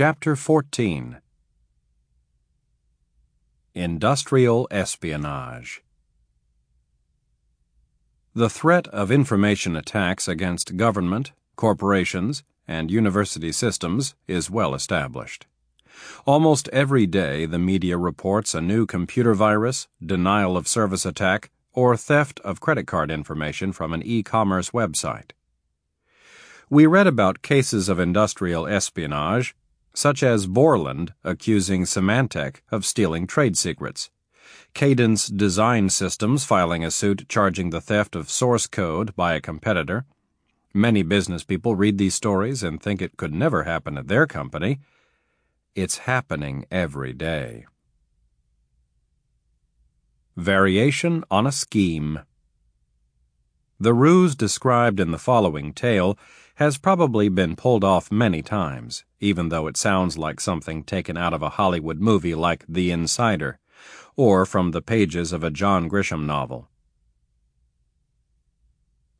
Chapter 14 Industrial Espionage The threat of information attacks against government, corporations, and university systems is well established. Almost every day the media reports a new computer virus, denial of service attack, or theft of credit card information from an e commerce website. We read about cases of industrial espionage, such as Borland accusing Symantec of stealing trade secrets, Cadence Design Systems filing a suit charging the theft of source code by a competitor. Many business people read these stories and think it could never happen at their company. It's happening every day. Variation on a Scheme The ruse described in the following tale has probably been pulled off many times, even though it sounds like something taken out of a Hollywood movie like The Insider, or from the pages of a John Grisham novel.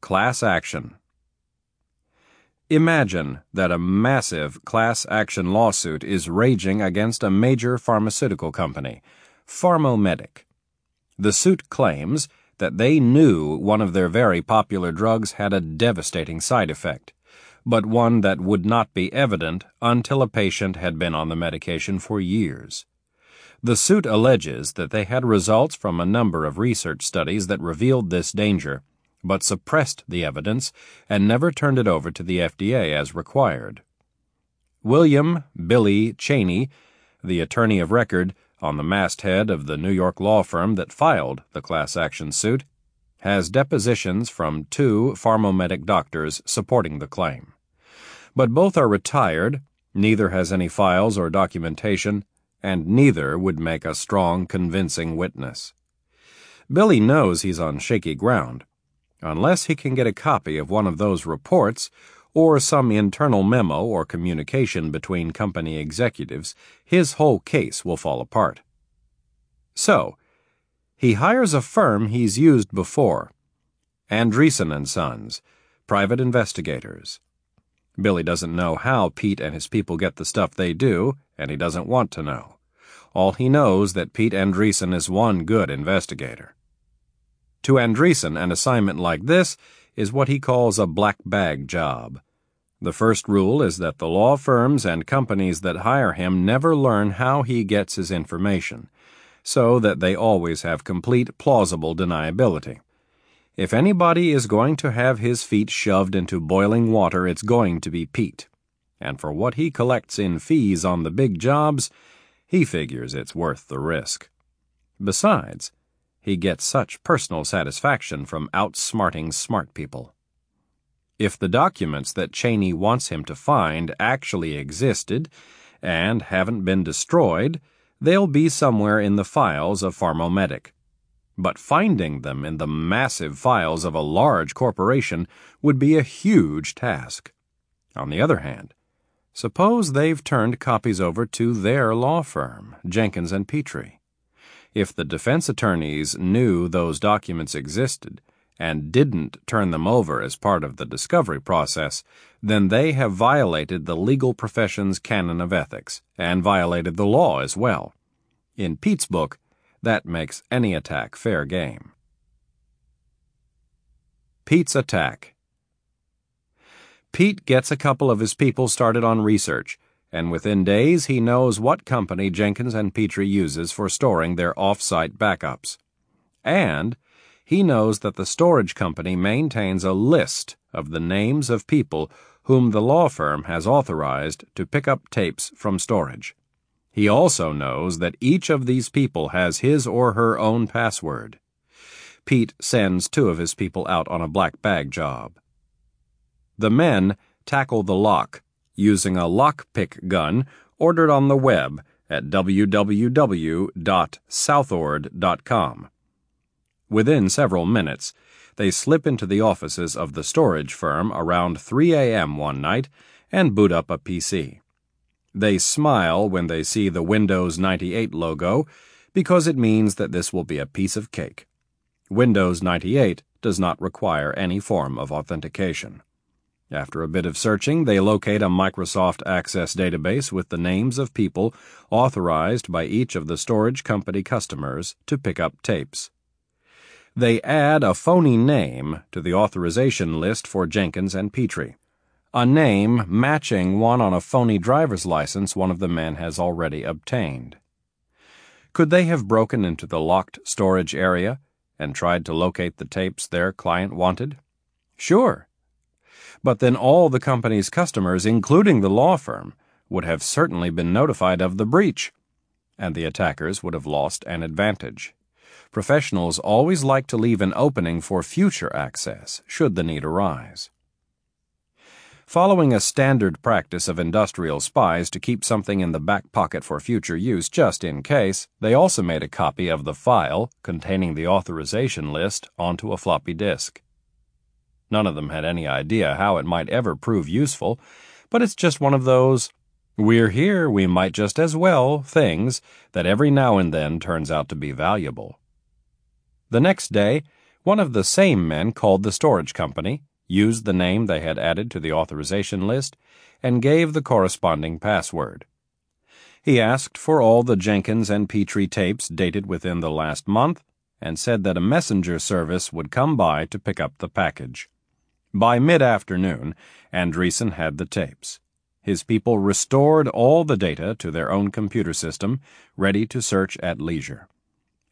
Class Action Imagine that a massive class action lawsuit is raging against a major pharmaceutical company, Pharmomedic. The suit claims that they knew one of their very popular drugs had a devastating side effect but one that would not be evident until a patient had been on the medication for years. The suit alleges that they had results from a number of research studies that revealed this danger, but suppressed the evidence and never turned it over to the FDA as required. William Billy Cheney, the attorney of record on the masthead of the New York law firm that filed the class action suit, has depositions from two pharmomedic doctors supporting the claim but both are retired, neither has any files or documentation, and neither would make a strong, convincing witness. Billy knows he's on shaky ground. Unless he can get a copy of one of those reports, or some internal memo or communication between company executives, his whole case will fall apart. So, he hires a firm he's used before, Andreessen and Sons, private investigators. Billy doesn't know how Pete and his people get the stuff they do, and he doesn't want to know. All he knows that Pete Andreessen is one good investigator. To Andreessen, an assignment like this is what he calls a black bag job. The first rule is that the law firms and companies that hire him never learn how he gets his information, so that they always have complete plausible deniability. If anybody is going to have his feet shoved into boiling water, it's going to be Pete. And for what he collects in fees on the big jobs, he figures it's worth the risk. Besides, he gets such personal satisfaction from outsmarting smart people. If the documents that Cheney wants him to find actually existed and haven't been destroyed, they'll be somewhere in the files of Pharmomedic but finding them in the massive files of a large corporation would be a huge task. On the other hand, suppose they've turned copies over to their law firm, Jenkins and Petrie. If the defense attorneys knew those documents existed and didn't turn them over as part of the discovery process, then they have violated the legal profession's canon of ethics and violated the law as well. In Pete's book, that makes any attack fair game. Pete's Attack Pete gets a couple of his people started on research, and within days he knows what company Jenkins and Petrie uses for storing their off-site backups. And he knows that the storage company maintains a list of the names of people whom the law firm has authorized to pick up tapes from storage. He also knows that each of these people has his or her own password. Pete sends two of his people out on a black bag job. The men tackle the lock using a lockpick gun ordered on the web at www.southord.com. Within several minutes, they slip into the offices of the storage firm around 3 a.m. one night and boot up a PC. They smile when they see the Windows 98 logo because it means that this will be a piece of cake. Windows 98 does not require any form of authentication. After a bit of searching, they locate a Microsoft Access database with the names of people authorized by each of the storage company customers to pick up tapes. They add a phony name to the authorization list for Jenkins and Petrie, a name matching one on a phony driver's license one of the men has already obtained. Could they have broken into the locked storage area and tried to locate the tapes their client wanted? Sure but then all the company's customers, including the law firm, would have certainly been notified of the breach, and the attackers would have lost an advantage. Professionals always like to leave an opening for future access, should the need arise. Following a standard practice of industrial spies to keep something in the back pocket for future use just in case, they also made a copy of the file containing the authorization list onto a floppy disk. None of them had any idea how it might ever prove useful, but it's just one of those we're here, we might just as well things that every now and then turns out to be valuable. The next day, one of the same men called the storage company, used the name they had added to the authorization list, and gave the corresponding password. He asked for all the Jenkins and Petrie tapes dated within the last month and said that a messenger service would come by to pick up the package. By mid afternoon, Andreessen had the tapes. His people restored all the data to their own computer system, ready to search at leisure.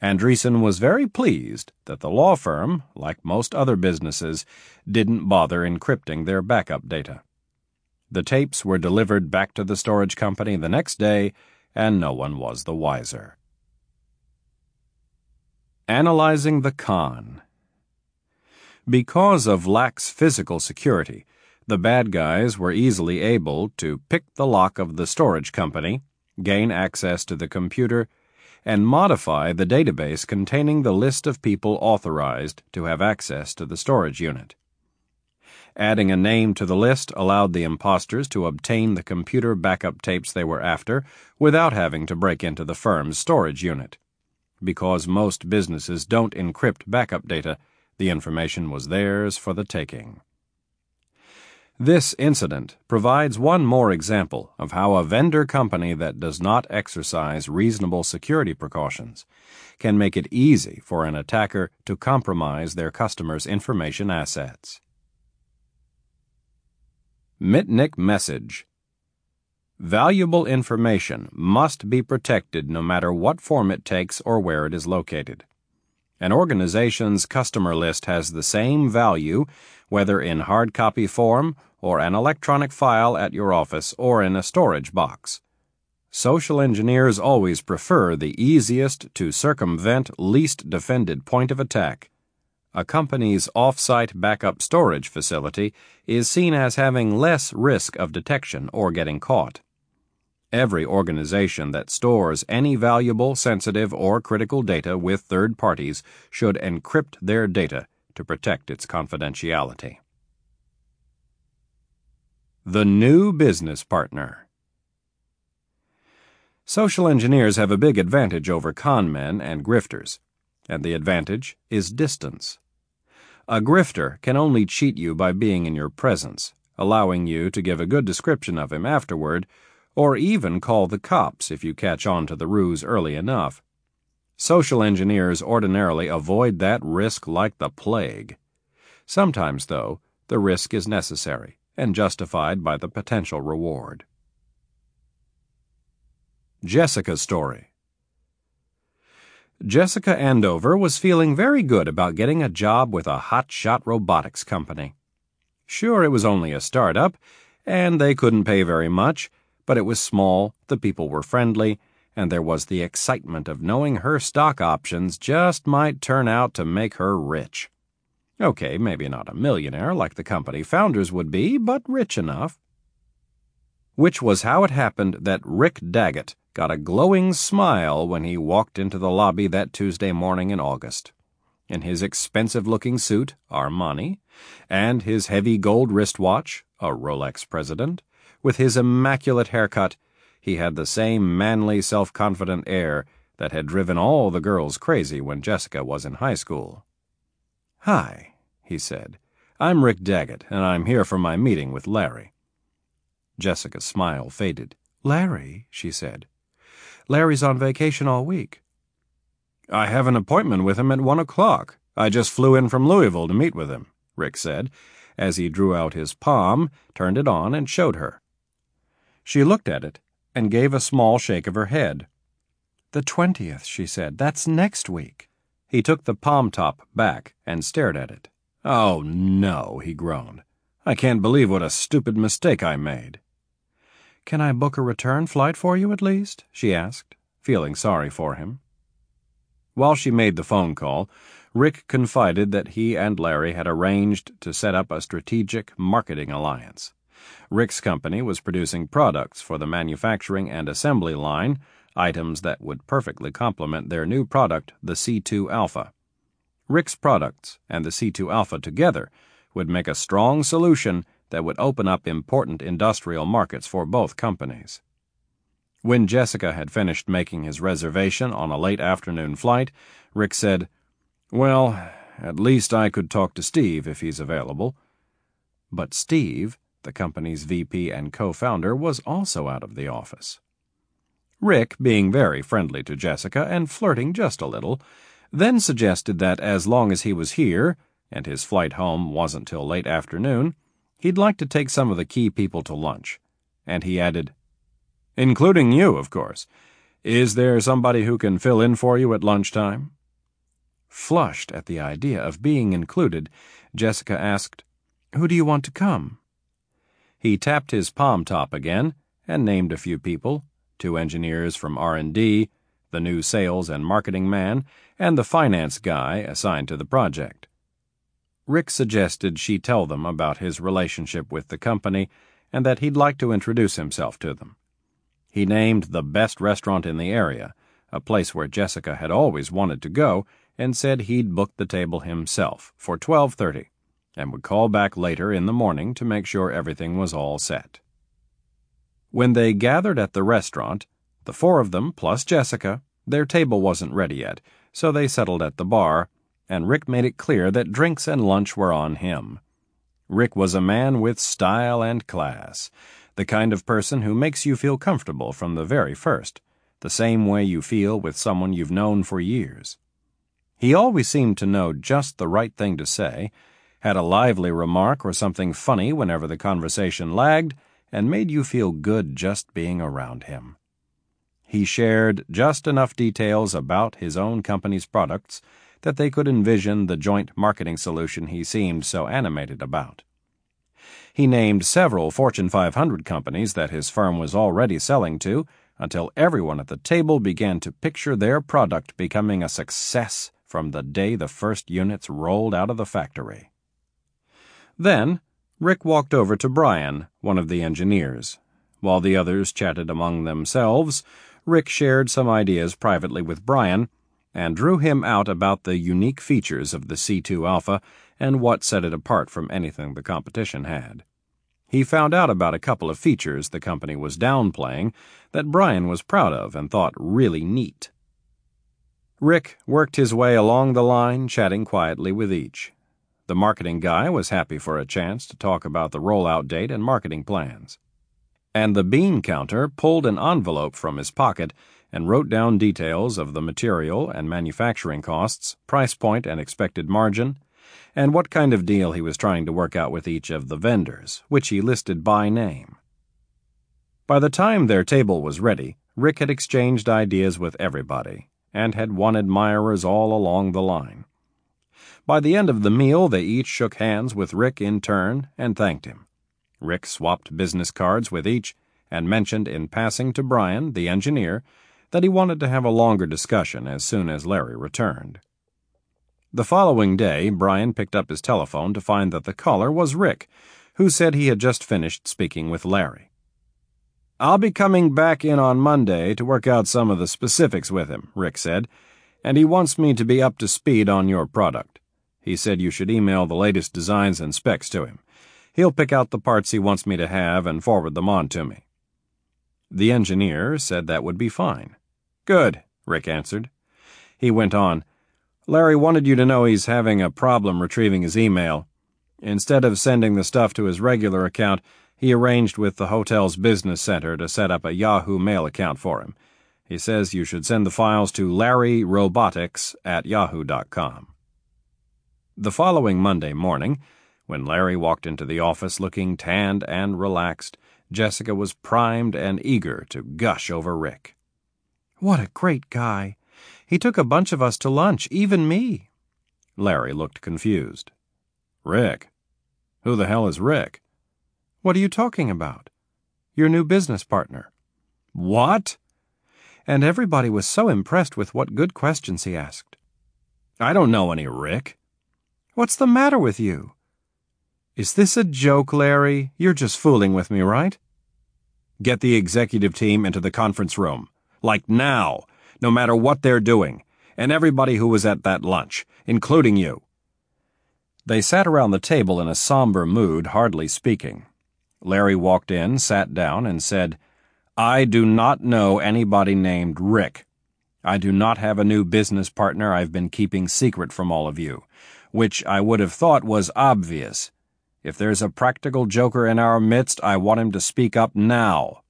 Andreessen was very pleased that the law firm, like most other businesses, didn't bother encrypting their backup data. The tapes were delivered back to the storage company the next day, and no one was the wiser. Analyzing the con. Because of lax physical security, the bad guys were easily able to pick the lock of the storage company, gain access to the computer, and modify the database containing the list of people authorized to have access to the storage unit. Adding a name to the list allowed the imposters to obtain the computer backup tapes they were after without having to break into the firm's storage unit. Because most businesses don't encrypt backup data, the information was theirs for the taking. This incident provides one more example of how a vendor company that does not exercise reasonable security precautions can make it easy for an attacker to compromise their customers' information assets. Mitnick Message Valuable information must be protected no matter what form it takes or where it is located. An organization's customer list has the same value whether in hard copy form or an electronic file at your office or in a storage box. Social engineers always prefer the easiest to circumvent, least defended point of attack. A company's off-site backup storage facility is seen as having less risk of detection or getting caught. Every organization that stores any valuable, sensitive, or critical data with third parties should encrypt their data to protect its confidentiality. The New Business Partner Social engineers have a big advantage over con men and grifters, and the advantage is distance. A grifter can only cheat you by being in your presence, allowing you to give a good description of him afterward or even call the cops if you catch on to the ruse early enough. Social engineers ordinarily avoid that risk like the plague. Sometimes, though, the risk is necessary and justified by the potential reward. Jessica's story. Jessica Andover was feeling very good about getting a job with a hotshot robotics company. Sure, it was only a startup, and they couldn't pay very much but it was small, the people were friendly, and there was the excitement of knowing her stock options just might turn out to make her rich. Okay, maybe not a millionaire like the company founders would be, but rich enough. Which was how it happened that Rick Daggett got a glowing smile when he walked into the lobby that Tuesday morning in August. In his expensive looking suit, Armani, and his heavy gold wristwatch, a Rolex President, with his immaculate haircut, he had the same manly, self confident air that had driven all the girls crazy when Jessica was in high school. Hi, he said. I'm Rick Daggett, and I'm here for my meeting with Larry. Jessica's smile faded. Larry, she said. Larry's on vacation all week. I have an appointment with him at one o'clock. I just flew in from Louisville to meet with him, Rick said, as he drew out his palm, turned it on, and showed her. She looked at it and gave a small shake of her head. The twentieth, she said. That's next week. He took the palm top back and stared at it. Oh, no, he groaned. I can't believe what a stupid mistake I made. Can I book a return flight for you at least? she asked, feeling sorry for him. While she made the phone call, Rick confided that he and Larry had arranged to set up a strategic marketing alliance. Rick's company was producing products for the manufacturing and assembly line, items that would perfectly complement their new product, the C2 Alpha. Rick's products and the C2 Alpha together would make a strong solution that would open up important industrial markets for both companies. When Jessica had finished making his reservation on a late afternoon flight, Rick said, well, at least I could talk to Steve if he's available. But Steve, the company's VP and co founder, was also out of the office. Rick, being very friendly to Jessica and flirting just a little, then suggested that as long as he was here, and his flight home wasn't till late afternoon, he'd like to take some of the key people to lunch. And he added, Including you, of course. Is there somebody who can fill in for you at lunchtime? Flushed at the idea of being included, Jessica asked, Who do you want to come? He tapped his palm top again and named a few people, two engineers from R&D, the new sales and marketing man, and the finance guy assigned to the project. Rick suggested she tell them about his relationship with the company and that he'd like to introduce himself to them. He named the best restaurant in the area, a place where Jessica had always wanted to go, and said he'd booked the table himself for 12:30 and would call back later in the morning to make sure everything was all set. When they gathered at the restaurant, the four of them plus Jessica, their table wasn't ready yet, so they settled at the bar, and Rick made it clear that drinks and lunch were on him. Rick was a man with style and class, the kind of person who makes you feel comfortable from the very first, the same way you feel with someone you've known for years. He always seemed to know just the right thing to say, had a lively remark or something funny whenever the conversation lagged, and made you feel good just being around him. He shared just enough details about his own company's products that they could envision the joint marketing solution he seemed so animated about. He named several Fortune 500 companies that his firm was already selling to until everyone at the table began to picture their product becoming a success from the day the first units rolled out of the factory. Then, Rick walked over to Brian, one of the engineers. While the others chatted among themselves, Rick shared some ideas privately with Brian and drew him out about the unique features of the C2 Alpha and what set it apart from anything the competition had. He found out about a couple of features the company was downplaying that Brian was proud of and thought really neat. Rick worked his way along the line, chatting quietly with each. The marketing guy was happy for a chance to talk about the rollout date and marketing plans. And the bean counter pulled an envelope from his pocket and wrote down details of the material and manufacturing costs, price point and expected margin, and what kind of deal he was trying to work out with each of the vendors, which he listed by name. By the time their table was ready, Rick had exchanged ideas with everybody and had won admirers all along the line. By the end of the meal, they each shook hands with Rick in turn and thanked him. Rick swapped business cards with each and mentioned in passing to Brian, the engineer, that he wanted to have a longer discussion as soon as Larry returned. The following day, Brian picked up his telephone to find that the caller was Rick, who said he had just finished speaking with Larry. I'll be coming back in on Monday to work out some of the specifics with him, Rick said, and he wants me to be up to speed on your product. He said you should email the latest designs and specs to him. He'll pick out the parts he wants me to have and forward them on to me. The engineer said that would be fine. Good, Rick answered. He went on, Larry wanted you to know he's having a problem retrieving his email. Instead of sending the stuff to his regular account, he arranged with the hotel's business center to set up a Yahoo mail account for him. He says you should send the files to larryrobotics at yahoo.com. The following Monday morning, when Larry walked into the office looking tanned and relaxed, Jessica was primed and eager to gush over Rick. What a great guy! He took a bunch of us to lunch, even me. Larry looked confused. Rick? Who the hell is Rick? What are you talking about? Your new business partner. What? And everybody was so impressed with what good questions he asked. I don't know any Rick. What's the matter with you? Is this a joke, Larry? You're just fooling with me, right? Get the executive team into the conference room. Like now, no matter what they're doing, and everybody who was at that lunch, including you. They sat around the table in a somber mood, hardly speaking. Larry walked in, sat down, and said, I do not know anybody named Rick. I do not have a new business partner I've been keeping secret from all of you, which I would have thought was obvious. If there's a practical joker in our midst, I want him to speak up now.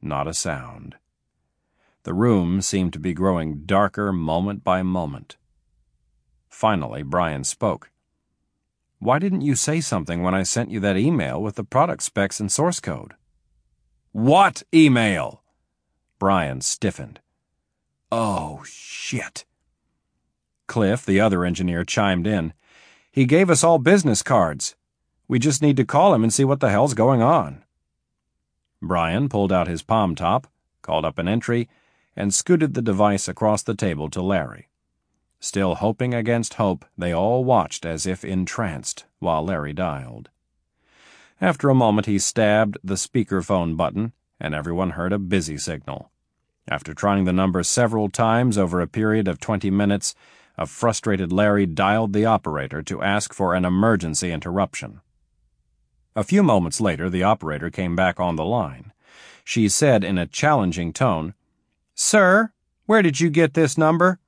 Not a sound. The room seemed to be growing darker moment by moment. Finally, Brian spoke. Why didn't you say something when I sent you that email with the product specs and source code? What email? Brian stiffened. Oh, shit. Cliff, the other engineer, chimed in. He gave us all business cards. We just need to call him and see what the hell's going on. Brian pulled out his palm top, called up an entry, and scooted the device across the table to Larry. Still hoping against hope, they all watched as if entranced while Larry dialed. After a moment, he stabbed the speakerphone button, and everyone heard a busy signal. After trying the number several times over a period of twenty minutes, a frustrated Larry dialed the operator to ask for an emergency interruption. A few moments later, the operator came back on the line. She said in a challenging tone, Sir, where did you get this number?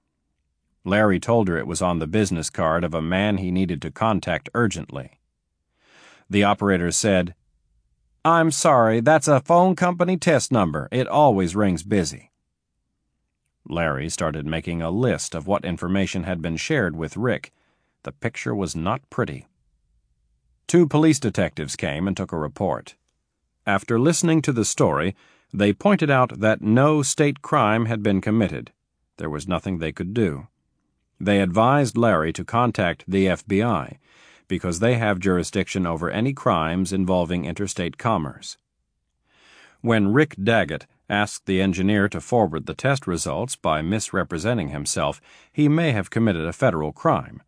Larry told her it was on the business card of a man he needed to contact urgently. The operator said, I'm sorry, that's a phone company test number. It always rings busy. Larry started making a list of what information had been shared with Rick. The picture was not pretty. Two police detectives came and took a report. After listening to the story, they pointed out that no state crime had been committed. There was nothing they could do. They advised Larry to contact the FBI because they have jurisdiction over any crimes involving interstate commerce. When Rick Daggett asked the engineer to forward the test results by misrepresenting himself, he may have committed a federal crime.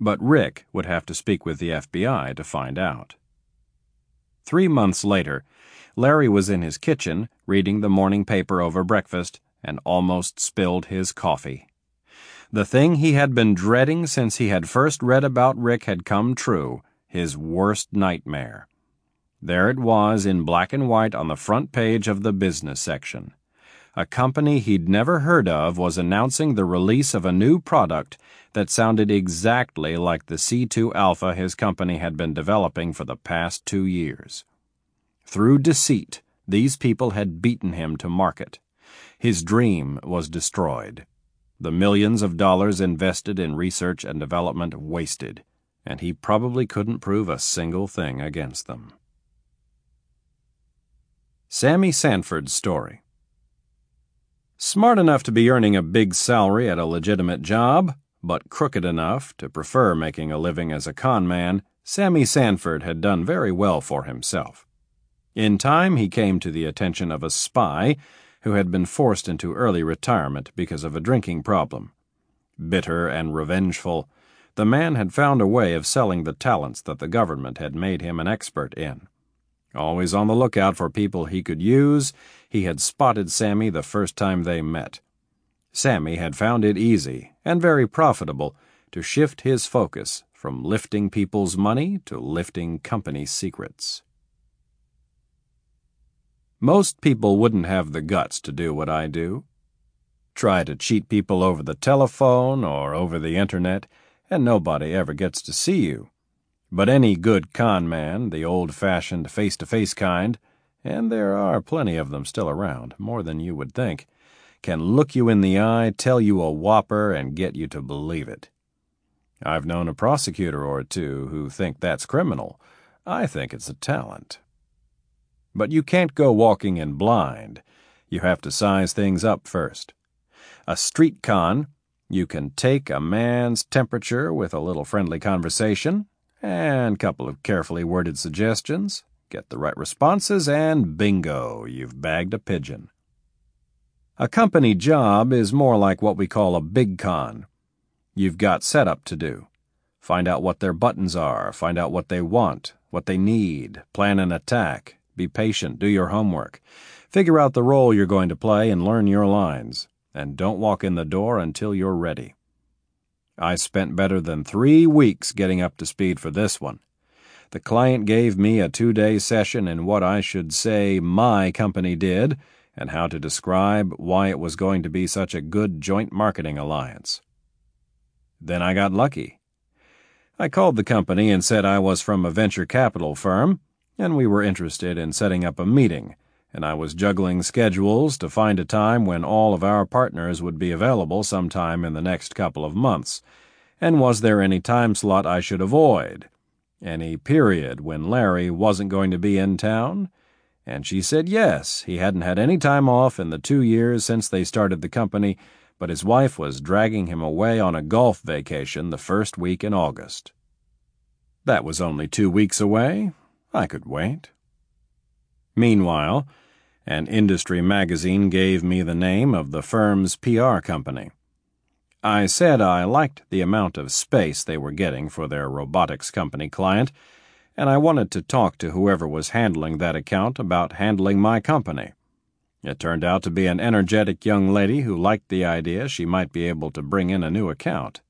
But Rick would have to speak with the FBI to find out. Three months later, Larry was in his kitchen reading the morning paper over breakfast and almost spilled his coffee. The thing he had been dreading since he had first read about Rick had come true his worst nightmare. There it was in black and white on the front page of the business section. A company he'd never heard of was announcing the release of a new product that sounded exactly like the C2 Alpha his company had been developing for the past two years. Through deceit, these people had beaten him to market. His dream was destroyed the millions of dollars invested in research and development wasted, and he probably couldn't prove a single thing against them. Sammy Sanford's story. Smart enough to be earning a big salary at a legitimate job, but crooked enough to prefer making a living as a con man, Sammy Sanford had done very well for himself. In time, he came to the attention of a spy who had been forced into early retirement because of a drinking problem. Bitter and revengeful, the man had found a way of selling the talents that the government had made him an expert in. Always on the lookout for people he could use, he had spotted Sammy the first time they met. Sammy had found it easy and very profitable to shift his focus from lifting people's money to lifting company secrets. Most people wouldn't have the guts to do what I do. Try to cheat people over the telephone or over the internet, and nobody ever gets to see you. But any good con man, the old fashioned face to face kind, and there are plenty of them still around, more than you would think, can look you in the eye, tell you a whopper, and get you to believe it. I've known a prosecutor or two who think that's criminal. I think it's a talent. But you can't go walking in blind. You have to size things up first. A street con, you can take a man's temperature with a little friendly conversation and a couple of carefully worded suggestions, get the right responses, and bingo, you've bagged a pigeon. A company job is more like what we call a big con. You've got setup to do. Find out what their buttons are, find out what they want, what they need, plan an attack, be patient, do your homework, figure out the role you're going to play, and learn your lines. And don't walk in the door until you're ready. I spent better than three weeks getting up to speed for this one. The client gave me a two day session in what I should say my company did and how to describe why it was going to be such a good joint marketing alliance. Then I got lucky. I called the company and said I was from a venture capital firm, and we were interested in setting up a meeting, and I was juggling schedules to find a time when all of our partners would be available sometime in the next couple of months, and was there any time slot I should avoid? Any period when Larry wasn't going to be in town? And she said yes, he hadn't had any time off in the two years since they started the company, but his wife was dragging him away on a golf vacation the first week in August. That was only two weeks away. I could wait. Meanwhile, an industry magazine gave me the name of the firm's PR company. I said I liked the amount of space they were getting for their robotics company client and I wanted to talk to whoever was handling that account about handling my company. It turned out to be an energetic young lady who liked the idea she might be able to bring in a new account.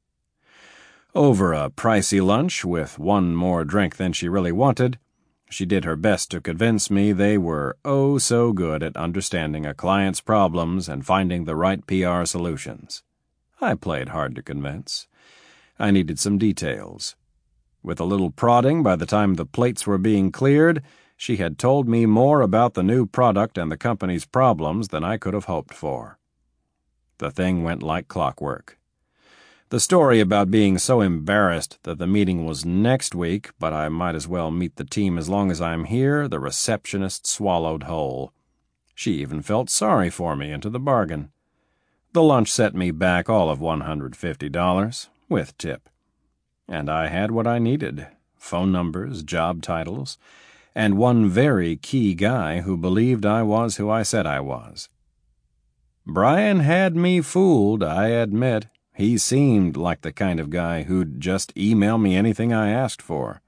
Over a pricey lunch, with one more drink than she really wanted, she did her best to convince me they were oh so good at understanding a client's problems and finding the right PR solutions. I played hard to convince. I needed some details. With a little prodding, by the time the plates were being cleared, she had told me more about the new product and the company's problems than I could have hoped for. The thing went like clockwork. The story about being so embarrassed that the meeting was next week, but I might as well meet the team as long as I'm here, the receptionist swallowed whole. She even felt sorry for me into the bargain. The lunch set me back all of $150, with tip. And I had what I needed phone numbers, job titles, and one very key guy who believed I was who I said I was. Brian had me fooled, I admit. He seemed like the kind of guy who'd just email me anything I asked for.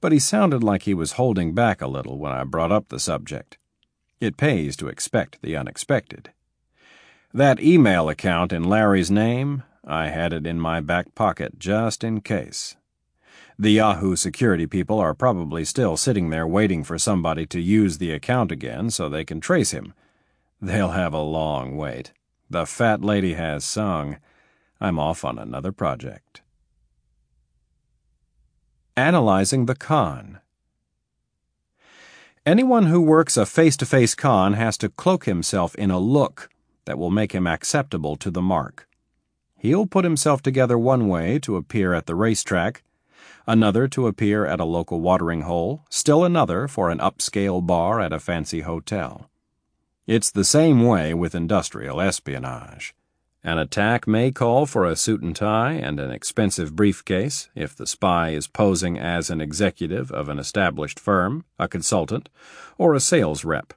But he sounded like he was holding back a little when I brought up the subject. It pays to expect the unexpected. That email account in Larry's name, I had it in my back pocket just in case. The Yahoo security people are probably still sitting there waiting for somebody to use the account again so they can trace him. They'll have a long wait. The fat lady has sung. I'm off on another project. Analyzing the con. Anyone who works a face to face con has to cloak himself in a look that will make him acceptable to the mark. He'll put himself together one way to appear at the racetrack, another to appear at a local watering hole, still another for an upscale bar at a fancy hotel. It's the same way with industrial espionage. An attack may call for a suit and tie and an expensive briefcase if the spy is posing as an executive of an established firm, a consultant, or a sales rep.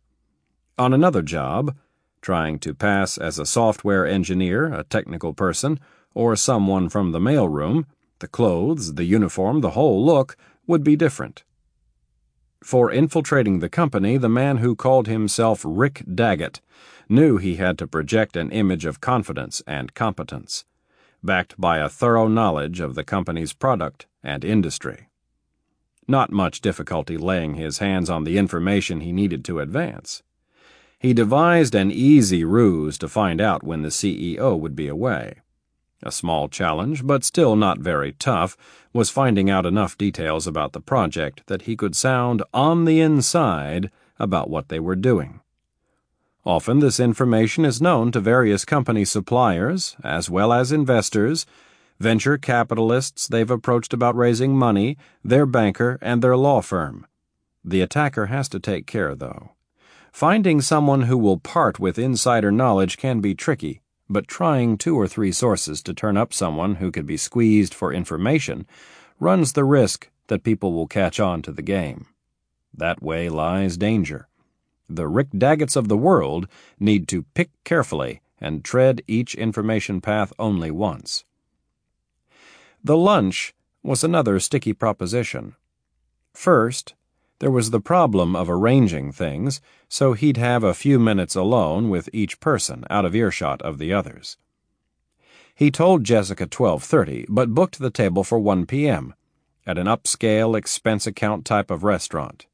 On another job, trying to pass as a software engineer, a technical person, or someone from the mailroom, the clothes, the uniform, the whole look would be different. For infiltrating the company, the man who called himself Rick Daggett knew he had to project an image of confidence and competence, backed by a thorough knowledge of the company's product and industry. Not much difficulty laying his hands on the information he needed to advance. He devised an easy ruse to find out when the CEO would be away. A small challenge, but still not very tough, was finding out enough details about the project that he could sound on the inside about what they were doing. Often this information is known to various company suppliers, as well as investors, venture capitalists they've approached about raising money, their banker, and their law firm. The attacker has to take care, though. Finding someone who will part with insider knowledge can be tricky, but trying two or three sources to turn up someone who could be squeezed for information runs the risk that people will catch on to the game. That way lies danger. The Rick Daggetts of the world need to pick carefully and tread each information path only once. The lunch was another sticky proposition. First, there was the problem of arranging things so he'd have a few minutes alone with each person out of earshot of the others. He told Jessica 12:30 but booked the table for 1 p.m. at an upscale expense account type of restaurant.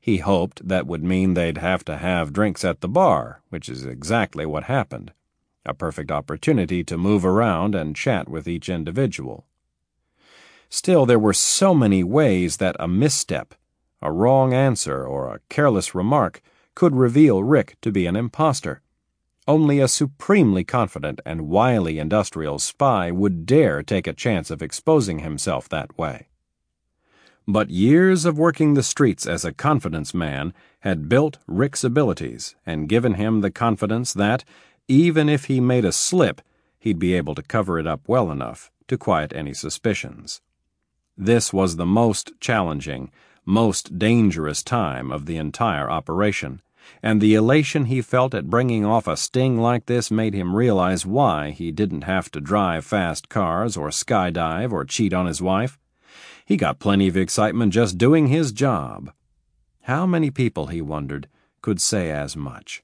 He hoped that would mean they'd have to have drinks at the bar, which is exactly what happened. A perfect opportunity to move around and chat with each individual. Still, there were so many ways that a misstep a wrong answer or a careless remark could reveal Rick to be an impostor. Only a supremely confident and wily industrial spy would dare take a chance of exposing himself that way. But years of working the streets as a confidence man had built Rick's abilities and given him the confidence that, even if he made a slip, he'd be able to cover it up well enough to quiet any suspicions. This was the most challenging most dangerous time of the entire operation, and the elation he felt at bringing off a sting like this made him realize why he didn't have to drive fast cars or skydive or cheat on his wife. He got plenty of excitement just doing his job. How many people, he wondered, could say as much?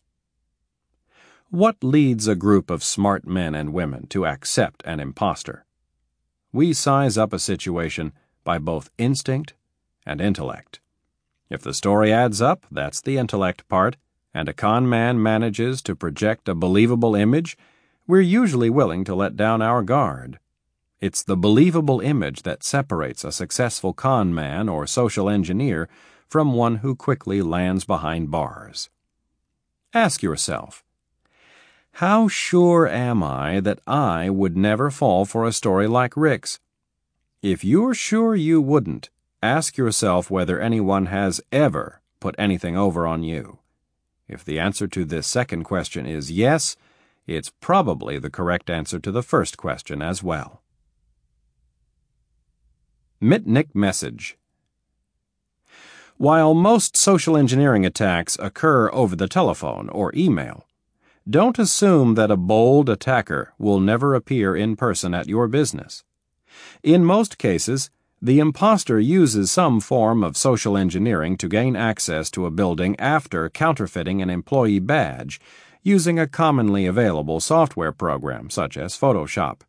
What leads a group of smart men and women to accept an impostor? We size up a situation by both instinct and intellect. If the story adds up, that's the intellect part, and a con man manages to project a believable image, we're usually willing to let down our guard. It's the believable image that separates a successful con man or social engineer from one who quickly lands behind bars. Ask yourself, how sure am I that I would never fall for a story like Rick's? If you're sure you wouldn't, Ask yourself whether anyone has ever put anything over on you. If the answer to this second question is yes, it's probably the correct answer to the first question as well. Mitnick Message While most social engineering attacks occur over the telephone or email, don't assume that a bold attacker will never appear in person at your business. In most cases, the impostor uses some form of social engineering to gain access to a building after counterfeiting an employee badge using a commonly available software program such as Photoshop.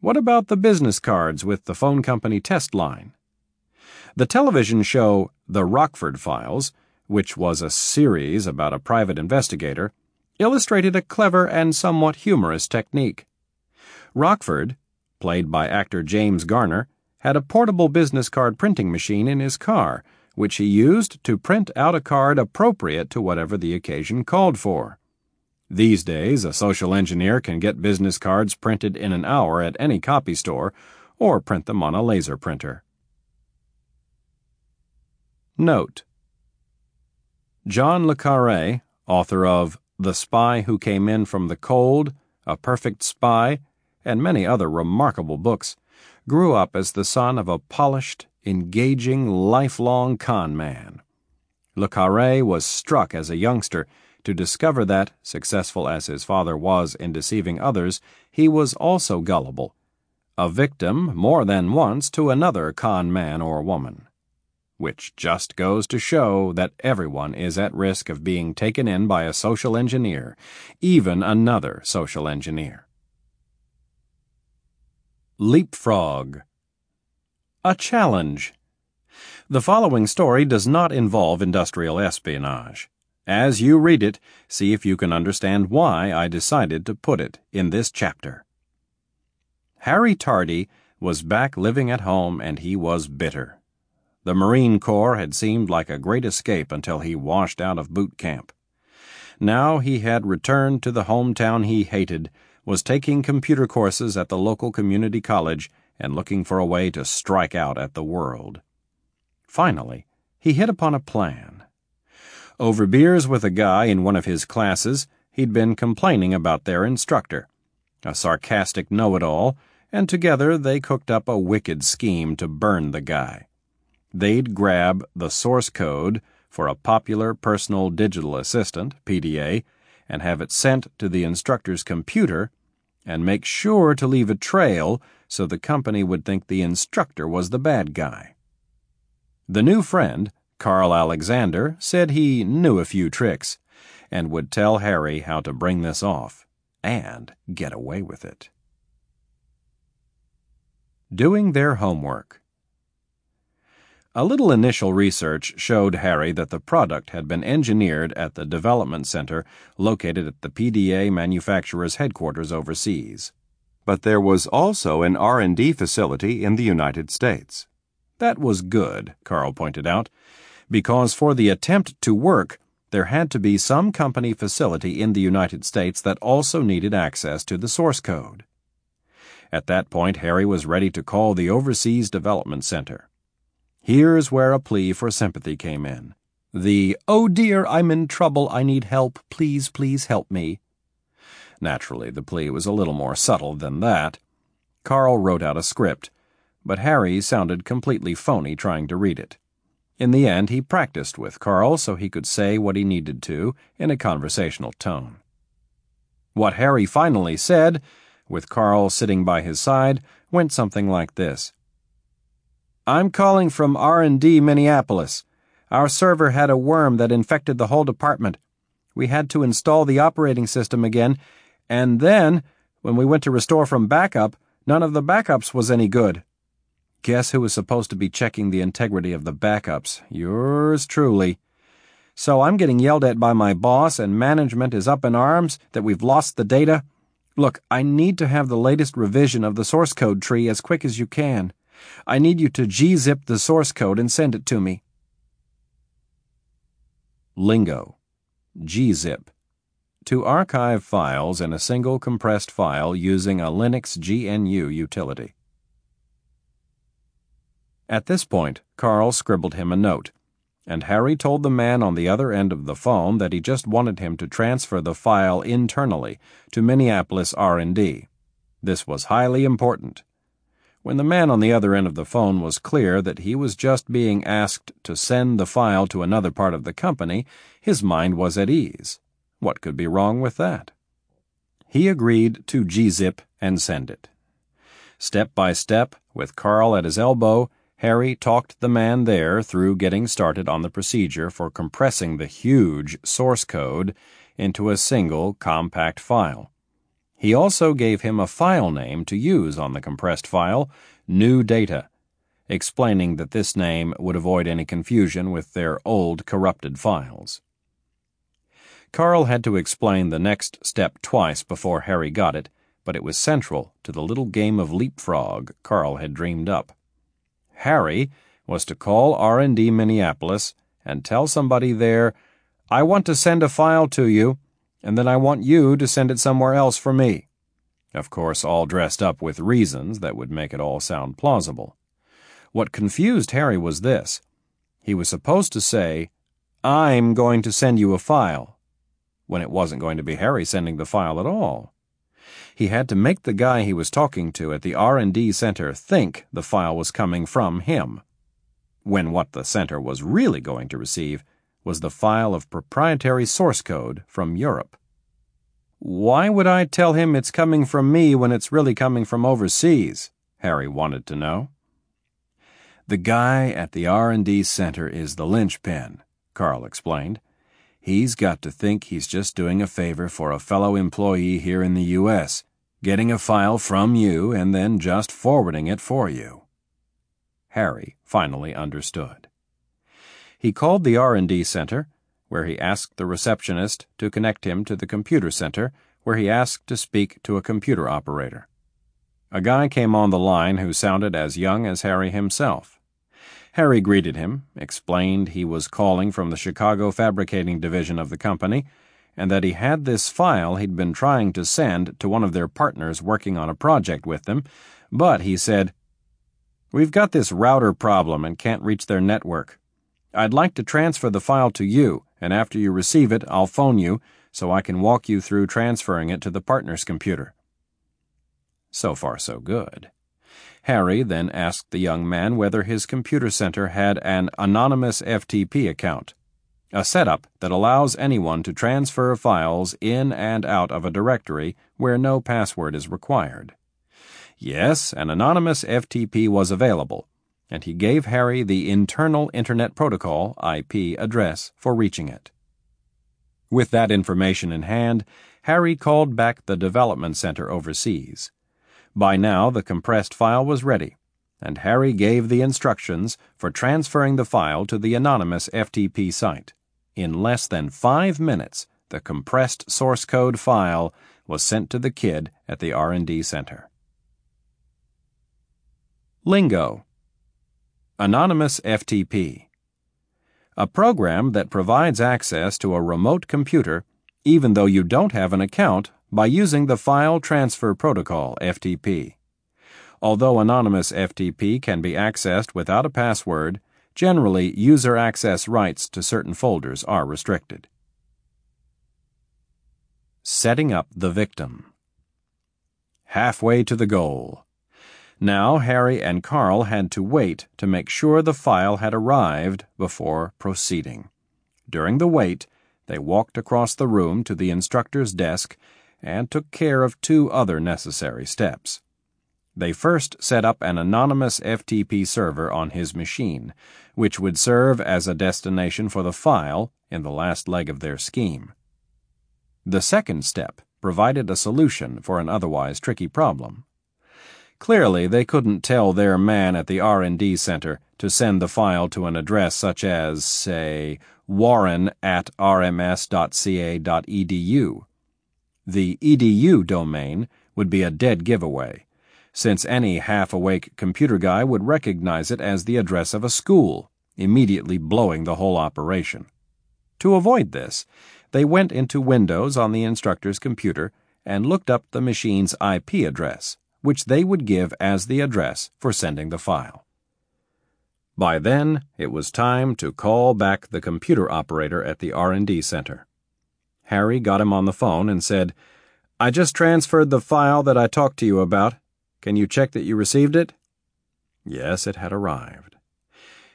What about the business cards with the phone company test line? The television show The Rockford Files, which was a series about a private investigator, illustrated a clever and somewhat humorous technique. Rockford, played by actor James Garner, had a portable business card printing machine in his car, which he used to print out a card appropriate to whatever the occasion called for. These days, a social engineer can get business cards printed in an hour at any copy store or print them on a laser printer. Note John Le Carre, author of The Spy Who Came In from the Cold, A Perfect Spy, and many other remarkable books, grew up as the son of a polished, engaging, lifelong con man. Le Carre was struck as a youngster to discover that, successful as his father was in deceiving others, he was also gullible, a victim more than once to another con man or woman. Which just goes to show that everyone is at risk of being taken in by a social engineer, even another social engineer. Leapfrog. A challenge. The following story does not involve industrial espionage. As you read it, see if you can understand why I decided to put it in this chapter. Harry Tardy was back living at home and he was bitter. The Marine Corps had seemed like a great escape until he washed out of boot camp. Now he had returned to the hometown he hated, was taking computer courses at the local community college, and looking for a way to strike out at the world. Finally, he hit upon a plan. Over beers with a guy in one of his classes, he'd been complaining about their instructor, a sarcastic know it all, and together they cooked up a wicked scheme to burn the guy. They'd grab the source code for a popular personal digital assistant, PDA, and have it sent to the instructor's computer and make sure to leave a trail so the company would think the instructor was the bad guy. The new friend, Carl Alexander, said he knew a few tricks and would tell Harry how to bring this off and get away with it. Doing their homework. A little initial research showed Harry that the product had been engineered at the development center located at the PDA manufacturer's headquarters overseas. But there was also an R&D facility in the United States. That was good, Carl pointed out, because for the attempt to work, there had to be some company facility in the United States that also needed access to the source code. At that point, Harry was ready to call the Overseas Development Center. Here's where a plea for sympathy came in. The, oh dear, I'm in trouble, I need help, please, please help me. Naturally, the plea was a little more subtle than that. Carl wrote out a script, but Harry sounded completely phony trying to read it. In the end, he practiced with Carl so he could say what he needed to in a conversational tone. What Harry finally said, with Carl sitting by his side, went something like this. I'm calling from R&D Minneapolis. Our server had a worm that infected the whole department. We had to install the operating system again, and then, when we went to restore from backup, none of the backups was any good. Guess who was supposed to be checking the integrity of the backups? Yours truly. So I'm getting yelled at by my boss, and management is up in arms that we've lost the data. Look, I need to have the latest revision of the source code tree as quick as you can. I need you to gzip the source code and send it to me. Lingo gzip. To archive files in a single compressed file using a Linux GNU utility. At this point, Carl scribbled him a note, and Harry told the man on the other end of the phone that he just wanted him to transfer the file internally to Minneapolis R&D. This was highly important. When the man on the other end of the phone was clear that he was just being asked to send the file to another part of the company, his mind was at ease. What could be wrong with that? He agreed to gzip and send it. Step by step, with Carl at his elbow, Harry talked the man there through getting started on the procedure for compressing the huge source code into a single compact file. He also gave him a file name to use on the compressed file, New Data, explaining that this name would avoid any confusion with their old corrupted files. Carl had to explain the next step twice before Harry got it, but it was central to the little game of leapfrog Carl had dreamed up. Harry was to call R&D Minneapolis and tell somebody there, I want to send a file to you and then I want you to send it somewhere else for me. Of course, all dressed up with reasons that would make it all sound plausible. What confused Harry was this. He was supposed to say, I'm going to send you a file, when it wasn't going to be Harry sending the file at all. He had to make the guy he was talking to at the R&D center think the file was coming from him, when what the center was really going to receive was the file of proprietary source code from Europe. Why would I tell him it's coming from me when it's really coming from overseas? Harry wanted to know. The guy at the R&D center is the linchpin, Carl explained. He's got to think he's just doing a favor for a fellow employee here in the U.S., getting a file from you and then just forwarding it for you. Harry finally understood. He called the R&D center, where he asked the receptionist to connect him to the computer center, where he asked to speak to a computer operator. A guy came on the line who sounded as young as Harry himself. Harry greeted him, explained he was calling from the Chicago fabricating division of the company, and that he had this file he'd been trying to send to one of their partners working on a project with them, but he said, We've got this router problem and can't reach their network. I'd like to transfer the file to you, and after you receive it, I'll phone you so I can walk you through transferring it to the partner's computer. So far, so good. Harry then asked the young man whether his computer center had an anonymous FTP account, a setup that allows anyone to transfer files in and out of a directory where no password is required. Yes, an anonymous FTP was available, and he gave Harry the internal Internet Protocol IP address for reaching it. With that information in hand, Harry called back the development center overseas. By now, the compressed file was ready, and Harry gave the instructions for transferring the file to the anonymous FTP site. In less than five minutes, the compressed source code file was sent to the kid at the R&D center. Lingo Anonymous FTP A program that provides access to a remote computer even though you don't have an account by using the File Transfer Protocol FTP. Although anonymous FTP can be accessed without a password, generally user access rights to certain folders are restricted. Setting up the victim. Halfway to the goal. Now Harry and Carl had to wait to make sure the file had arrived before proceeding. During the wait, they walked across the room to the instructor's desk and took care of two other necessary steps. They first set up an anonymous FTP server on his machine, which would serve as a destination for the file in the last leg of their scheme. The second step provided a solution for an otherwise tricky problem. Clearly, they couldn't tell their man at the R&D center to send the file to an address such as, say, warren at rms.ca.edu the edu domain would be a dead giveaway, since any half awake computer guy would recognize it as the address of a school, immediately blowing the whole operation. To avoid this, they went into Windows on the instructor's computer and looked up the machine's IP address, which they would give as the address for sending the file. By then, it was time to call back the computer operator at the R&D center. Harry got him on the phone and said, I just transferred the file that I talked to you about. Can you check that you received it? Yes, it had arrived.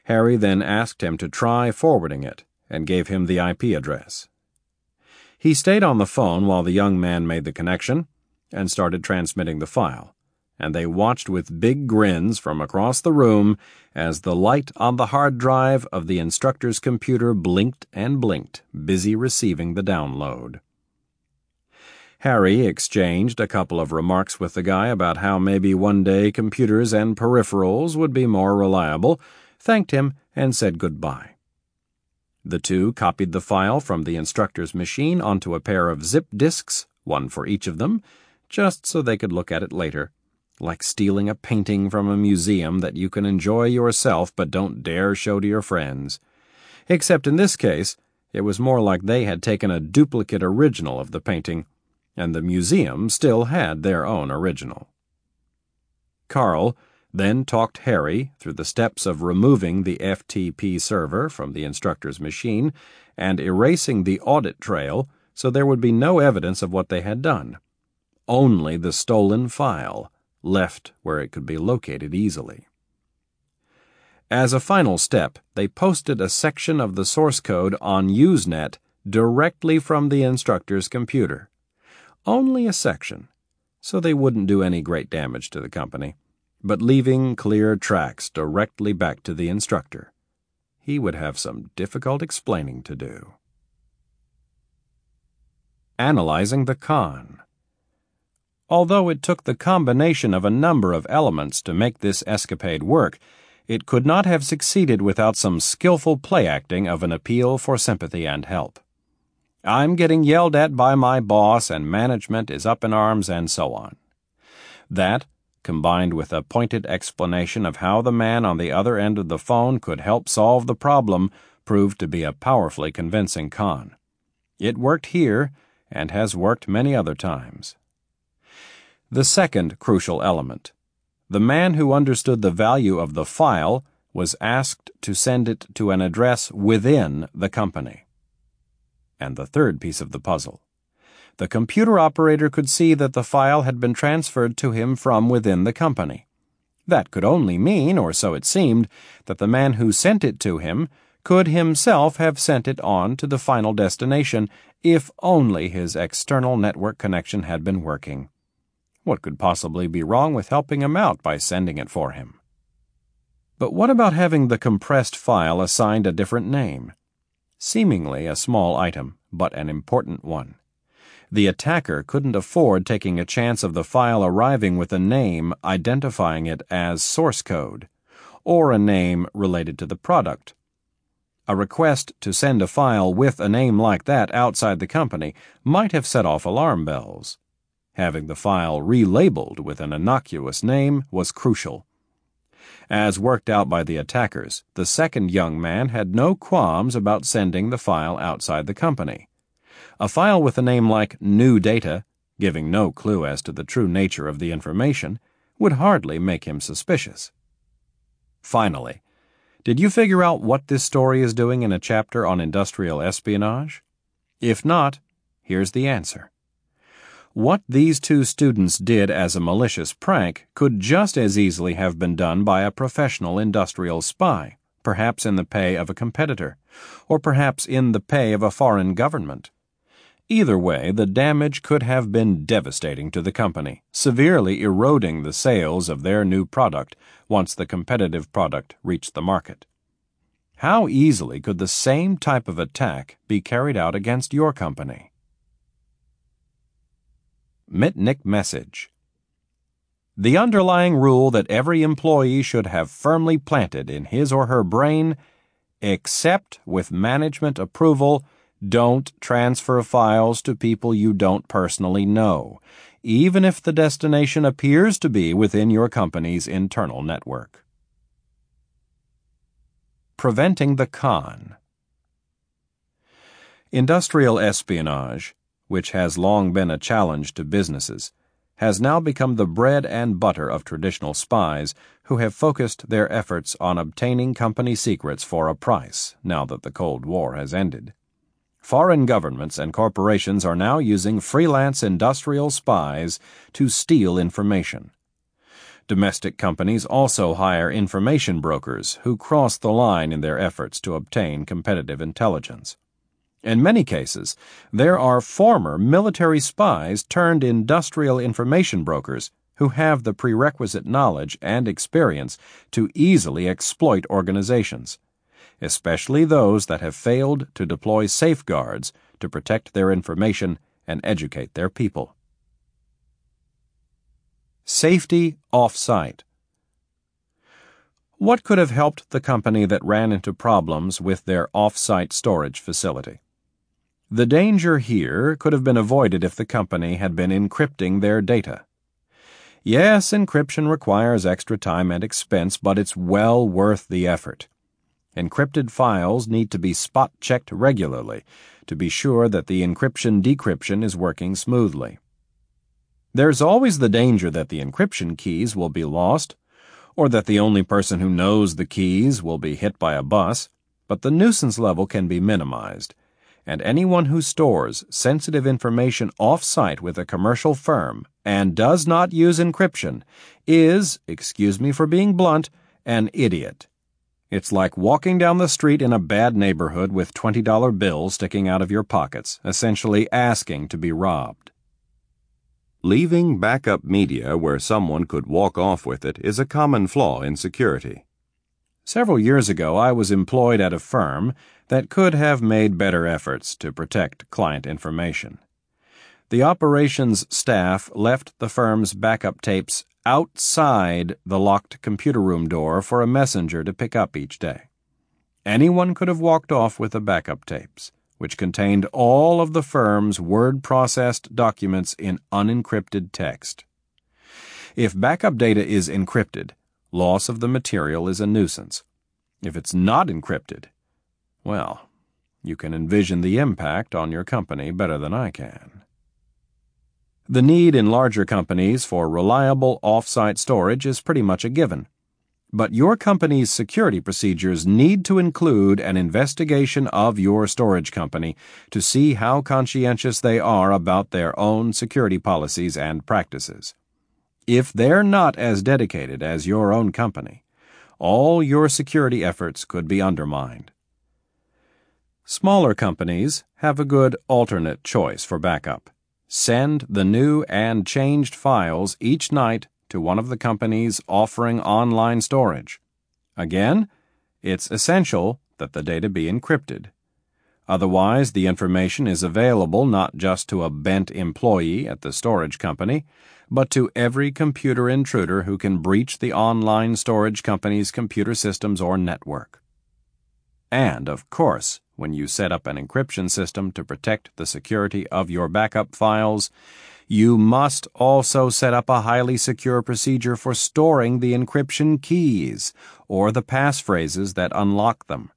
Harry then asked him to try forwarding it and gave him the IP address. He stayed on the phone while the young man made the connection and started transmitting the file and they watched with big grins from across the room as the light on the hard drive of the instructor's computer blinked and blinked, busy receiving the download. Harry exchanged a couple of remarks with the guy about how maybe one day computers and peripherals would be more reliable, thanked him, and said goodbye. The two copied the file from the instructor's machine onto a pair of zip disks, one for each of them, just so they could look at it later like stealing a painting from a museum that you can enjoy yourself but don't dare show to your friends. Except in this case, it was more like they had taken a duplicate original of the painting, and the museum still had their own original. Carl then talked Harry through the steps of removing the FTP server from the instructor's machine and erasing the audit trail so there would be no evidence of what they had done. Only the stolen file left where it could be located easily. As a final step, they posted a section of the source code on Usenet directly from the instructor's computer. Only a section, so they wouldn't do any great damage to the company, but leaving clear tracks directly back to the instructor. He would have some difficult explaining to do. Analyzing the con. Although it took the combination of a number of elements to make this escapade work, it could not have succeeded without some skillful play acting of an appeal for sympathy and help. I'm getting yelled at by my boss, and management is up in arms, and so on. That, combined with a pointed explanation of how the man on the other end of the phone could help solve the problem, proved to be a powerfully convincing con. It worked here and has worked many other times. The second crucial element the man who understood the value of the file was asked to send it to an address within the company. And the third piece of the puzzle the computer operator could see that the file had been transferred to him from within the company. That could only mean, or so it seemed, that the man who sent it to him could himself have sent it on to the final destination if only his external network connection had been working. What could possibly be wrong with helping him out by sending it for him? But what about having the compressed file assigned a different name? Seemingly a small item, but an important one. The attacker couldn't afford taking a chance of the file arriving with a name identifying it as source code, or a name related to the product. A request to send a file with a name like that outside the company might have set off alarm bells. Having the file relabeled with an innocuous name was crucial. As worked out by the attackers, the second young man had no qualms about sending the file outside the company. A file with a name like New Data, giving no clue as to the true nature of the information, would hardly make him suspicious. Finally, did you figure out what this story is doing in a chapter on industrial espionage? If not, here's the answer. What these two students did as a malicious prank could just as easily have been done by a professional industrial spy, perhaps in the pay of a competitor, or perhaps in the pay of a foreign government. Either way, the damage could have been devastating to the company, severely eroding the sales of their new product once the competitive product reached the market. How easily could the same type of attack be carried out against your company? Mitnick Message The underlying rule that every employee should have firmly planted in his or her brain except with management approval don't transfer files to people you don't personally know, even if the destination appears to be within your company's internal network. Preventing the Con Industrial espionage, which has long been a challenge to businesses, has now become the bread and butter of traditional spies who have focused their efforts on obtaining company secrets for a price now that the Cold War has ended. Foreign governments and corporations are now using freelance industrial spies to steal information. Domestic companies also hire information brokers who cross the line in their efforts to obtain competitive intelligence. In many cases, there are former military spies turned industrial information brokers who have the prerequisite knowledge and experience to easily exploit organizations especially those that have failed to deploy safeguards to protect their information and educate their people. Safety off-site. What could have helped the company that ran into problems with their off-site storage facility? The danger here could have been avoided if the company had been encrypting their data. Yes, encryption requires extra time and expense, but it's well worth the effort. Encrypted files need to be spot checked regularly to be sure that the encryption decryption is working smoothly. There's always the danger that the encryption keys will be lost, or that the only person who knows the keys will be hit by a bus, but the nuisance level can be minimized, and anyone who stores sensitive information off-site with a commercial firm and does not use encryption is, excuse me for being blunt, an idiot. It's like walking down the street in a bad neighborhood with $20 bills sticking out of your pockets, essentially asking to be robbed. Leaving backup media where someone could walk off with it is a common flaw in security. Several years ago, I was employed at a firm that could have made better efforts to protect client information. The operations staff left the firm's backup tapes outside the locked computer room door for a messenger to pick up each day. Anyone could have walked off with the backup tapes, which contained all of the firm's word processed documents in unencrypted text. If backup data is encrypted, loss of the material is a nuisance. If it's not encrypted, well, you can envision the impact on your company better than I can. The need in larger companies for reliable off-site storage is pretty much a given. But your company's security procedures need to include an investigation of your storage company to see how conscientious they are about their own security policies and practices. If they're not as dedicated as your own company, all your security efforts could be undermined. Smaller companies have a good alternate choice for backup. Send the new and changed files each night to one of the companies offering online storage. Again, it's essential that the data be encrypted. Otherwise, the information is available not just to a bent employee at the storage company, but to every computer intruder who can breach the online storage company's computer systems or network. And, of course, when you set up an encryption system to protect the security of your backup files, you must also set up a highly secure procedure for storing the encryption keys or the passphrases that unlock them.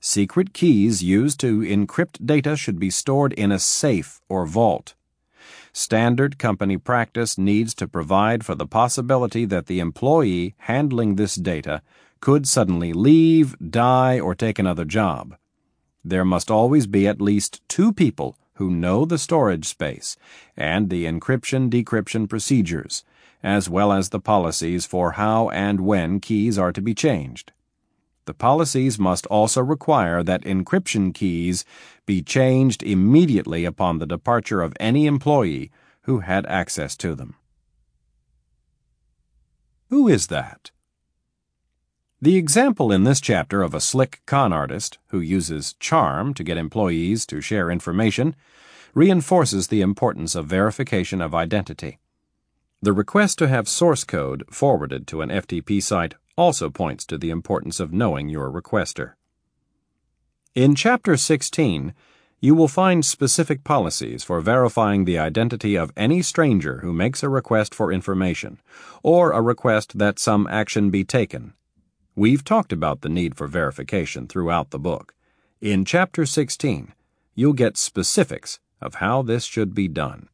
Secret keys used to encrypt data should be stored in a safe or vault. Standard company practice needs to provide for the possibility that the employee handling this data could suddenly leave, die, or take another job. There must always be at least two people who know the storage space and the encryption decryption procedures, as well as the policies for how and when keys are to be changed. The policies must also require that encryption keys be changed immediately upon the departure of any employee who had access to them. Who is that? The example in this chapter of a slick con artist who uses charm to get employees to share information reinforces the importance of verification of identity. The request to have source code forwarded to an FTP site also points to the importance of knowing your requester. In Chapter 16, you will find specific policies for verifying the identity of any stranger who makes a request for information or a request that some action be taken We've talked about the need for verification throughout the book. In Chapter 16, you'll get specifics of how this should be done.